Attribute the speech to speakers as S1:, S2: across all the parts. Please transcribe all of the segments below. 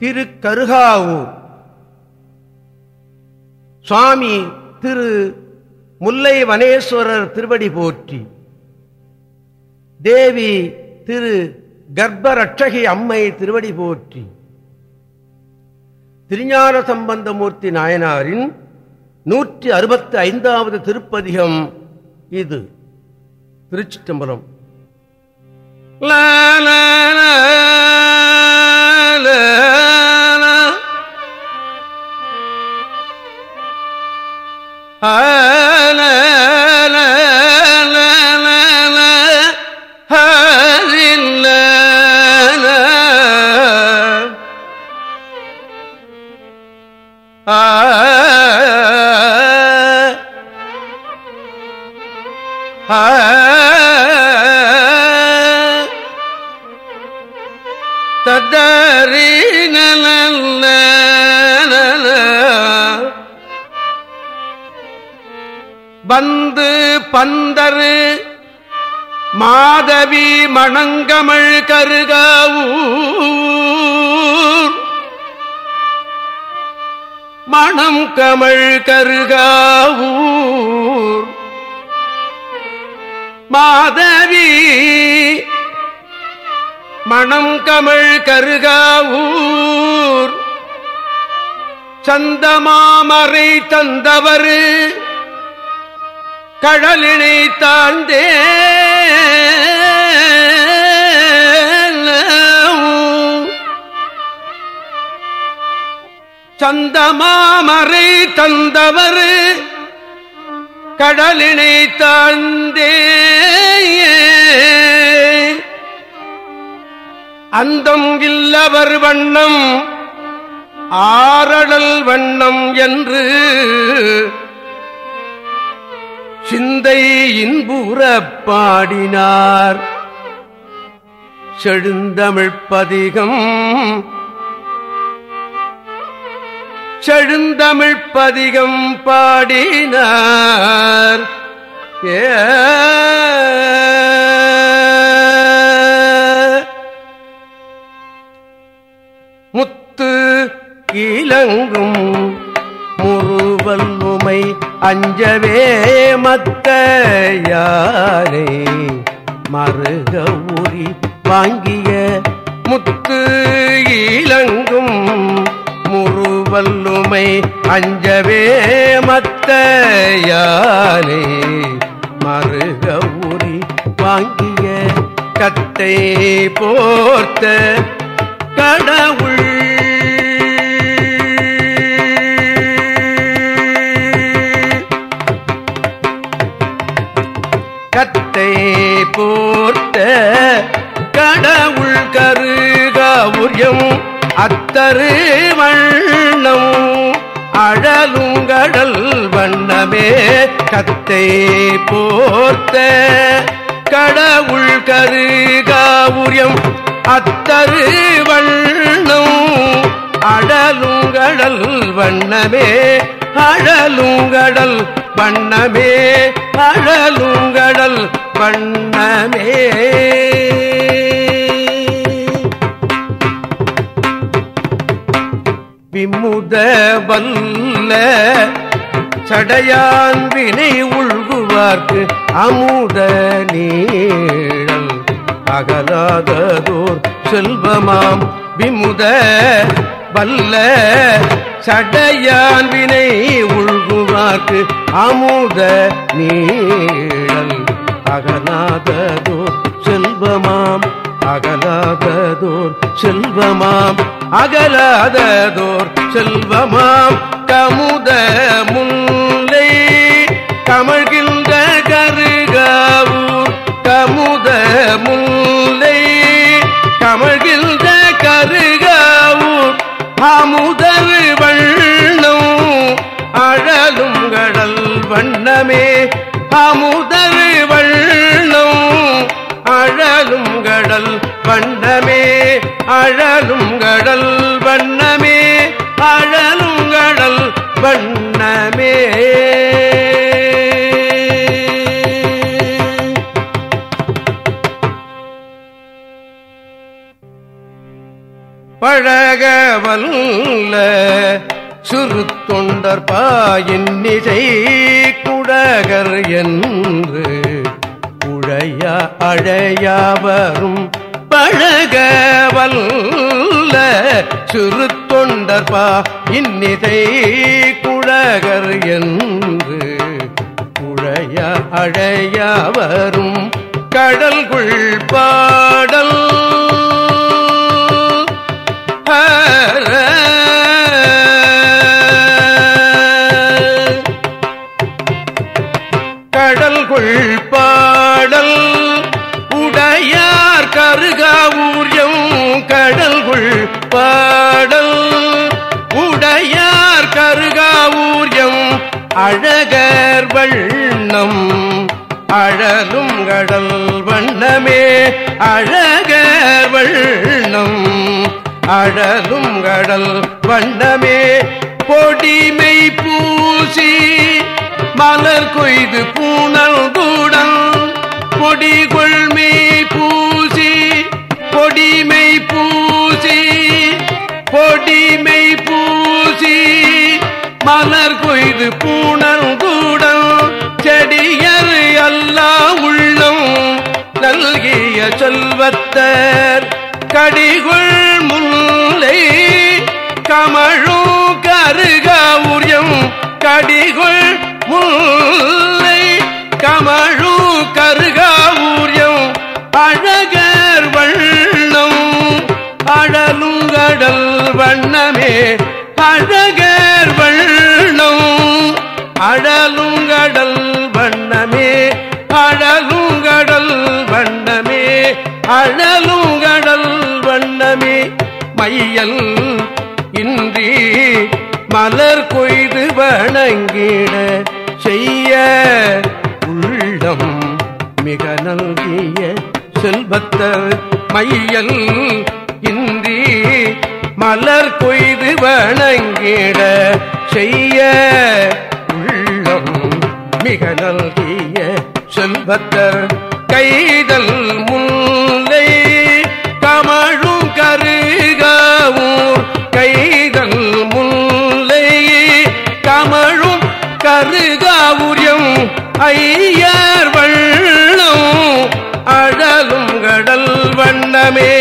S1: திரு கருகாவூர் சுவாமி திரு முல்லை வனேஸ்வரர் திருவடி போற்றி. தேவி திரு கர்ப்பரட்சகி அம்மை திருவடி போற்றி. திருஞான சம்பந்தமூர்த்தி நாயனாரின் நூற்றி அறுபத்தி ஐந்தாவது திருப்பதிகம் இது. திருச்சிட்டம்பலம்
S2: ததறி நல வந்து பந்தரு மாதவி மணங்கமழ் கருகாவூர் மணம் கமழ் கருகாவூர் மாதவி. மணம் கமிழ் கருகாவூர் சந்தமாமரை தந்தவர். கடலினை தாழ்ந்தே. சந்தமாமரை தந்தவர். கடலினை தாழ்ந்தே அந்தம் இல்லவர் வண்ணம் ஆரடல் வண்ணம் என்று. சிந்தை இன்புறப் பாடினார். செழுந்தமிழ்ப்பதிகம் செழுந்தமிழ்ப்பதிகம் பாடினார். ஏ. முத்து இலங்கும் முறுவல்லுமை அஞ்சவே மத்த யானை மருக உரி வாங்கிய முத்து இலங்கும் வல்லுமை அஞ்சவே மத்த யானை மருக உரி வாங்கிய கத்தை போர்த்த கடவுள். கத்தை போ அத்தரு வண்ணம் அழலுங்கடல் வண்ணமே கத்தை போர்த்த கடவுள் கருகாவுரியம். அத்தரு வண்ணம் அழலுங்கடல் வண்ணமே அழலுங்கடல் வண்ணமே அழலுங்கடல் வண்ணமே. அமுதவல்ல சடையான் வினை உள்குவார்க்கு அமுத நீழல் அகலாததோர் செல்வமாம். விமுத வல்ல சடையான் வினை உள்குவார்க்கு அமுத நீழல் அகலாததோர் செல்வமாம். அகலாததோர் செல்வமாம் அகலாததோர் செல்வமாம். கமுத முல்லை கமழ்கின்ற கருகாவூர் கமுத முல்லை கமழ்கின்ற கருகாவூர். அமுதர் வண்ணம் அழலும் கடல் வண்ணமே அமுதர் வண்ணம் அழலும் கடல் வண்ணமே அழலும் கடல் வண்ணமே அழலும் கடல் வண்ணமே. பழகவல்ல வல்ல சிறு தொண்டர் பாயின் நிசை குடகர் என்று அழையாவரும் பழக வல்ல சிறு தொண்டர்பா இன்னிதை குழகர் என்று குழைய அழையாவரும் கடல்குள் பாடல். கடல்குள் அழகர் வண்ணம் அழலும் கடல் வண்ணமே. அழகர் வண்ணம் அழலும் கடல் வண்ணமே. பொடிமை பூசி மலர் கொய்து பூனல் கூடம் பொடி கொள்மே மலர் அழலுங்கடல் வண்ணமே மையல் இன்றி மலர் கொய்து வணங்கிட செய்ய உள்ளம் மிக நல்கிய செல்வத்த மையல் இன்றி மலர் கொய்து வணங்கிட செய்ய உள்ளம் மிக நல்கிய செல்வத்தர் கைதல் ஐயர் வள்ளம் அழலும் கடல் வண்ணமே.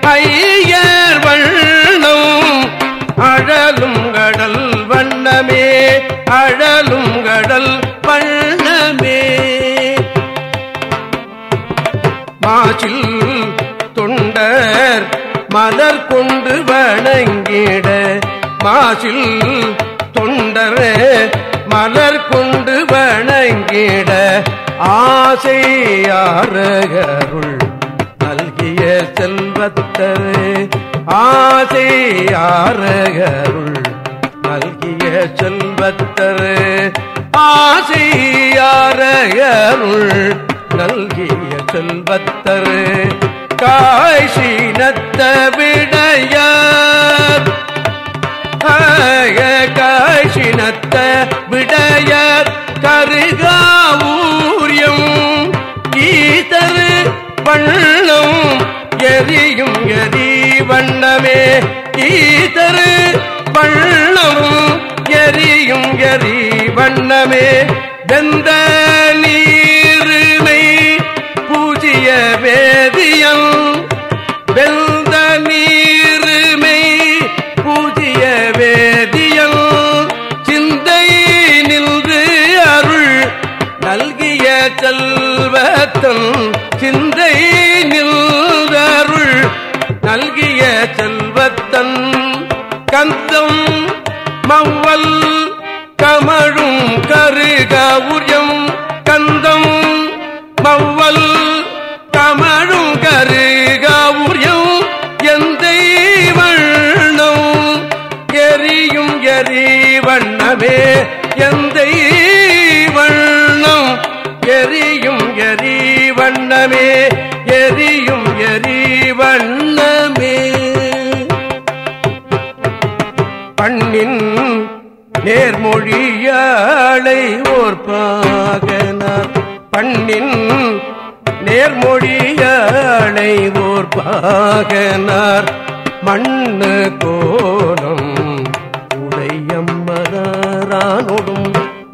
S2: ஐயர் வள்ளம் அழலும் கடல் வண்ணமே. அழலும் கடல் வண்ணமே. மாசில் தொண்டர் மலர் கொண்டு வணங்கிட. மாசில் தொண்டர் மலர் கொண்டு வண வணங்கிட ஆசையாரகருள் நல்கிய செல்வத்தரே. ஆசையாரகருள் நல்கிய செல்வத்தரே. ஆசையாரகருள் நல்கிய செல்வத்தர். காய்ச்சினத்த விடையார். காய்ச்சினத்த விடையார். கருகாவூரியம் கீதரு வண்ணம் எரியும் எரி வண்ணமே. கீதரு வண்ணம் எரியும் எரி வண்ணமே. வெந்த நீ செல்வத்தன் சிந்தை போர் பாகனார் மண்ணு கோலம் உடையம்மலரானோடும்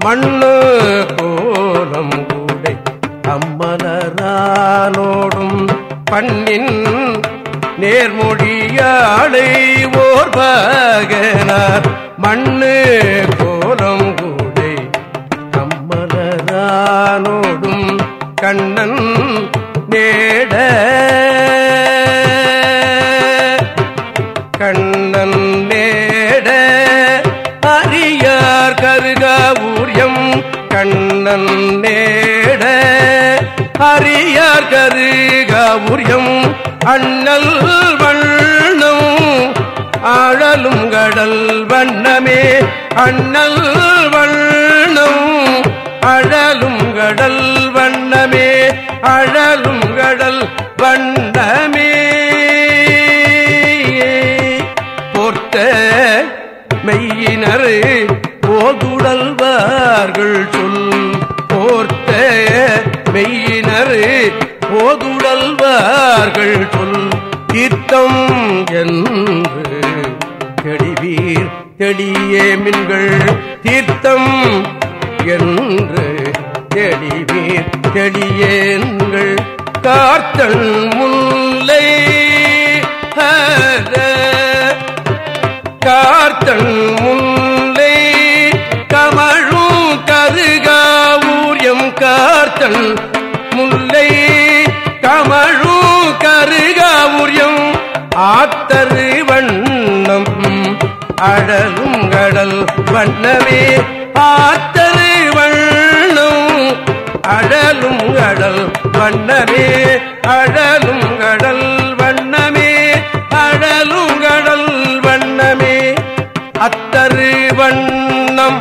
S2: மண்ணு கோலம் உடை அம்மலரானோடும் பண்ணின் நேர்மொழியாளை ஓர் பாகனார் மண்ணு கோலம் கூடை அம்மலரானோடும் கண்ணன் நேர் ஆரியார் கருகவுரியம் அண்ணல் வண்ணம் ஆழலும் கடல் வண்ணமே. அண்ணல் வண்ணம் அழலும் கடல் வண்ணமே. அழலும் கடல் வண்ண தெளியே மின்கள் தீர்த்தம் என்று தெளிவீர் தெளியேன்கள் கார்த்தன் முல்லை கார்த்தன் முல்லை கமழும் கருகாவூரியம் கார்த்தன் முல்லை கமழும் கருகாவூரியம் ஆத்தரு வண்ணம் அழலும் கடல் வண்ணமே ஆத்தரு வண்ணும் அழலும் கடல் வண்ணமே அழலும் கடல் வண்ணமே அழலும் கடல் வண்ணமே. அத்தரு வண்ணம்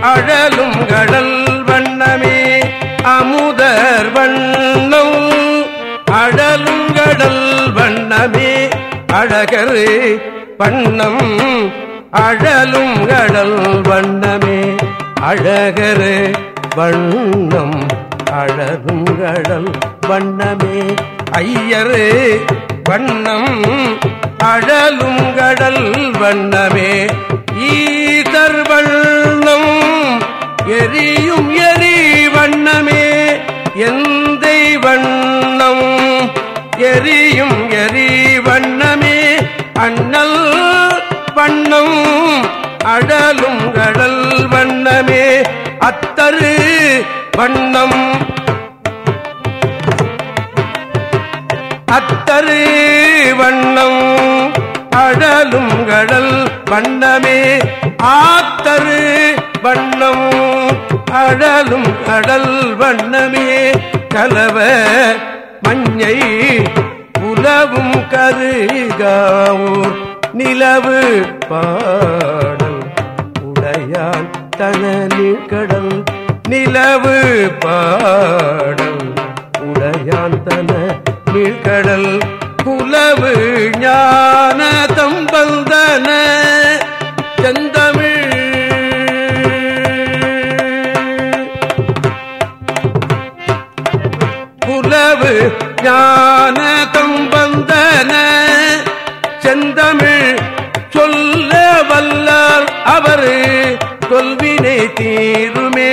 S2: அழலும் கடல் வண்ணமே அமுதர் வண்ணம் அழலும் கடல் வண்ணமே. அழகரு வண்ணம் அழலும் கடல் வண்ணமே. அழகரு வண்ணம் அழலும் கடல் வண்ணமே. ஐயரு வண்ணம் அழலும் கடல் வண்ணமே. ஈதர் வண்ணம் எரியும் எரி வண்ணமே. எந்த வண்ணம் எரியும் எரி வண்ணமே. அண்ணல் வண்ணம் அடலும் கடல் வண்ணமே அத்தரு வண்ணம். அத்தரு வண்ணம் அடலும் கடல் வண்ணமே ஆத்தரு வண்ணம். அடலும் கடல் வண்ணமே கலவ மஞ்சை புலவும் கருகாவூர் நிலவு பா உடையான் தனலில் கடல் நிலவு பாடல் உடையான் தன நீழ்கடல் புலவு ஞான தம்பந்தன செந்தமிழ். புலவு ஞான அவர் தொல்வினை தீருமே.